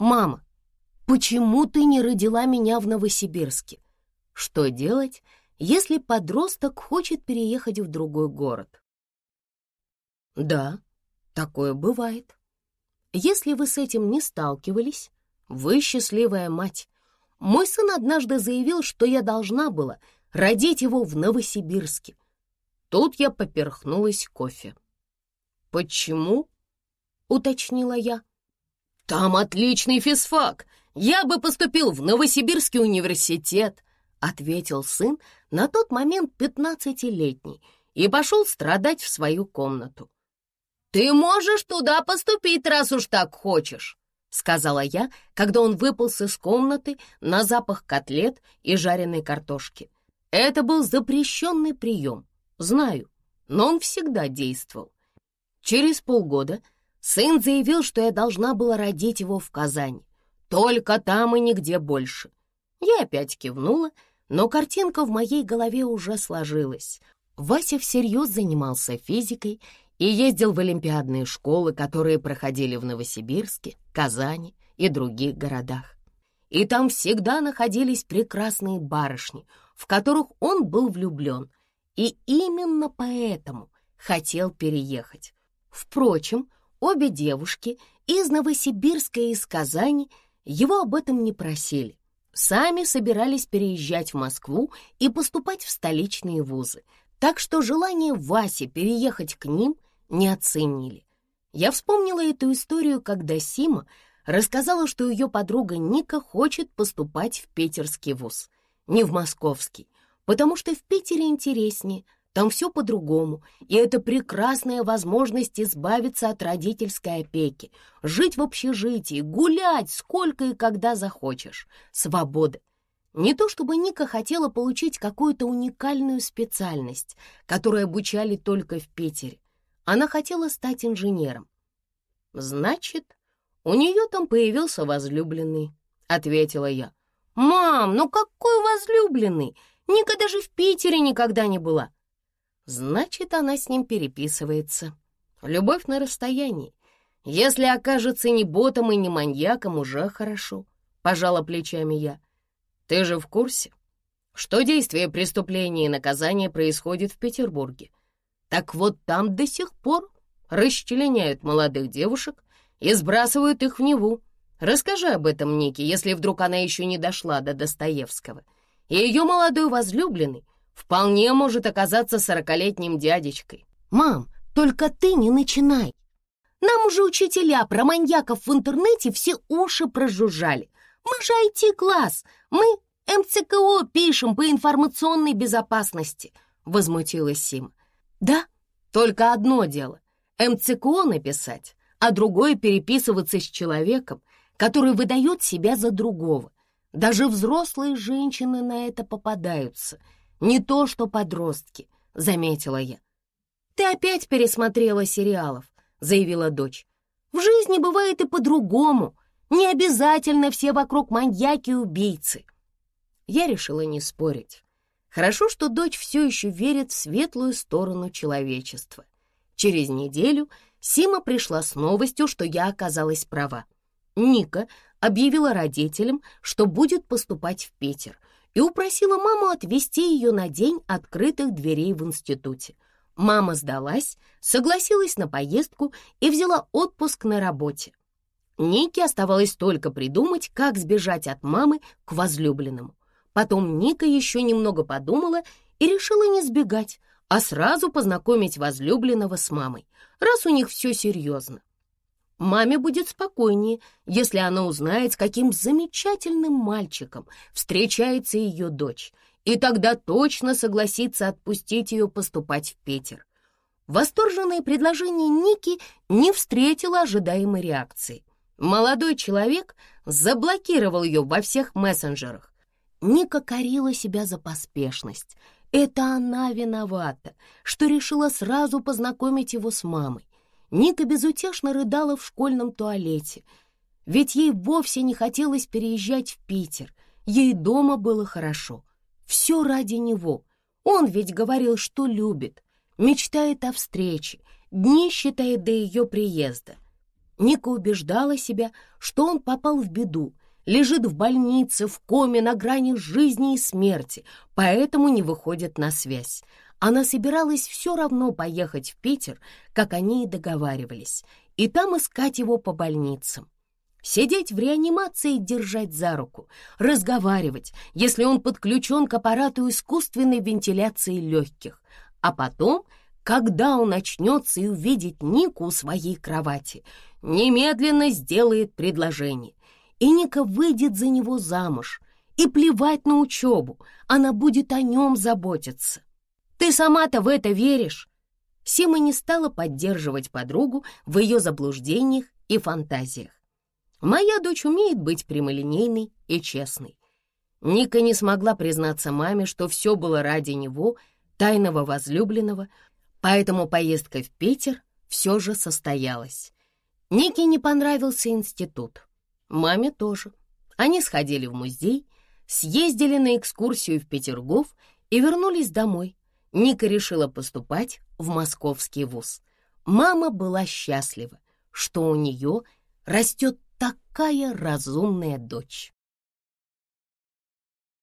«Мама, почему ты не родила меня в Новосибирске? Что делать, если подросток хочет переехать в другой город?» «Да, такое бывает. Если вы с этим не сталкивались, вы счастливая мать. Мой сын однажды заявил, что я должна была родить его в Новосибирске. Тут я поперхнулась кофе. «Почему?» — уточнила я. «Там отличный физфак. Я бы поступил в Новосибирский университет», — ответил сын, на тот момент пятнадцатилетний, и пошел страдать в свою комнату. «Ты можешь туда поступить, раз уж так хочешь», — сказала я, когда он выполз из комнаты на запах котлет и жареной картошки. Это был запрещенный прием, знаю, но он всегда действовал. Через полгода сын заявил, что я должна была родить его в Казани. Только там и нигде больше. Я опять кивнула, но картинка в моей голове уже сложилась. Вася всерьез занимался физикой и ездил в олимпиадные школы, которые проходили в Новосибирске, Казани и других городах. И там всегда находились прекрасные барышни, в которых он был влюблен, и именно поэтому хотел переехать. Впрочем, обе девушки из Новосибирска и из Казани его об этом не просили. Сами собирались переезжать в Москву и поступать в столичные вузы, так что желание Васи переехать к ним – не оценили. Я вспомнила эту историю, когда Сима рассказала, что ее подруга Ника хочет поступать в питерский вуз, не в московский, потому что в Питере интереснее, там все по-другому, и это прекрасная возможность избавиться от родительской опеки, жить в общежитии, гулять сколько и когда захочешь. Свобода. Не то чтобы Ника хотела получить какую-то уникальную специальность, которую обучали только в Питере. Она хотела стать инженером. «Значит, у нее там появился возлюбленный», — ответила я. «Мам, ну какой возлюбленный? Ника даже в Питере никогда не была». «Значит, она с ним переписывается. Любовь на расстоянии. Если окажется не ботом и не маньяком, уже хорошо», — пожала плечами я. «Ты же в курсе, что действие преступления и наказания происходит в Петербурге?» Так вот там до сих пор расчленяют молодых девушек и сбрасывают их в Неву. Расскажи об этом Нике, если вдруг она еще не дошла до Достоевского. И ее молодой возлюбленный вполне может оказаться сорокалетним дядечкой. «Мам, только ты не начинай. Нам уже учителя про маньяков в интернете все уши прожужжали. Мы же IT-класс, мы МЦКО пишем по информационной безопасности», — возмутилась Сима. Да, только одно дело — МЦКО написать, а другое — переписываться с человеком, который выдает себя за другого. Даже взрослые женщины на это попадаются, не то что подростки, — заметила я. «Ты опять пересмотрела сериалов», — заявила дочь. «В жизни бывает и по-другому. Не обязательно все вокруг маньяки и убийцы». Я решила не спорить. Хорошо, что дочь все еще верит в светлую сторону человечества. Через неделю Сима пришла с новостью, что я оказалась права. Ника объявила родителям, что будет поступать в Питер, и упросила маму отвезти ее на день открытых дверей в институте. Мама сдалась, согласилась на поездку и взяла отпуск на работе. Нике оставалось только придумать, как сбежать от мамы к возлюбленному. Потом Ника еще немного подумала и решила не сбегать, а сразу познакомить возлюбленного с мамой, раз у них все серьезно. Маме будет спокойнее, если она узнает, с каким замечательным мальчиком встречается ее дочь, и тогда точно согласится отпустить ее поступать в Питер. Восторженное предложение Ники не встретило ожидаемой реакции. Молодой человек заблокировал ее во всех мессенджерах, Ника корила себя за поспешность. Это она виновата, что решила сразу познакомить его с мамой. Ника безутешно рыдала в школьном туалете, ведь ей вовсе не хотелось переезжать в Питер. Ей дома было хорошо. Все ради него. Он ведь говорил, что любит, мечтает о встрече, дни считает до ее приезда. Ника убеждала себя, что он попал в беду, лежит в больнице, в коме на грани жизни и смерти, поэтому не выходит на связь. Она собиралась все равно поехать в Питер, как они и договаривались, и там искать его по больницам. Сидеть в реанимации и держать за руку, разговаривать, если он подключен к аппарату искусственной вентиляции легких, а потом, когда он начнется и увидит Нику у своей кровати, немедленно сделает предложение, и Ника выйдет за него замуж, и плевать на учебу, она будет о нем заботиться. Ты сама-то в это веришь? Сима не стала поддерживать подругу в ее заблуждениях и фантазиях. Моя дочь умеет быть прямолинейной и честной. Ника не смогла признаться маме, что все было ради него, тайного возлюбленного, поэтому поездка в Питер все же состоялась. Нике не понравился институт. Маме тоже. Они сходили в музей, съездили на экскурсию в Петергоф и вернулись домой. Ника решила поступать в московский вуз. Мама была счастлива, что у нее растет такая разумная дочь.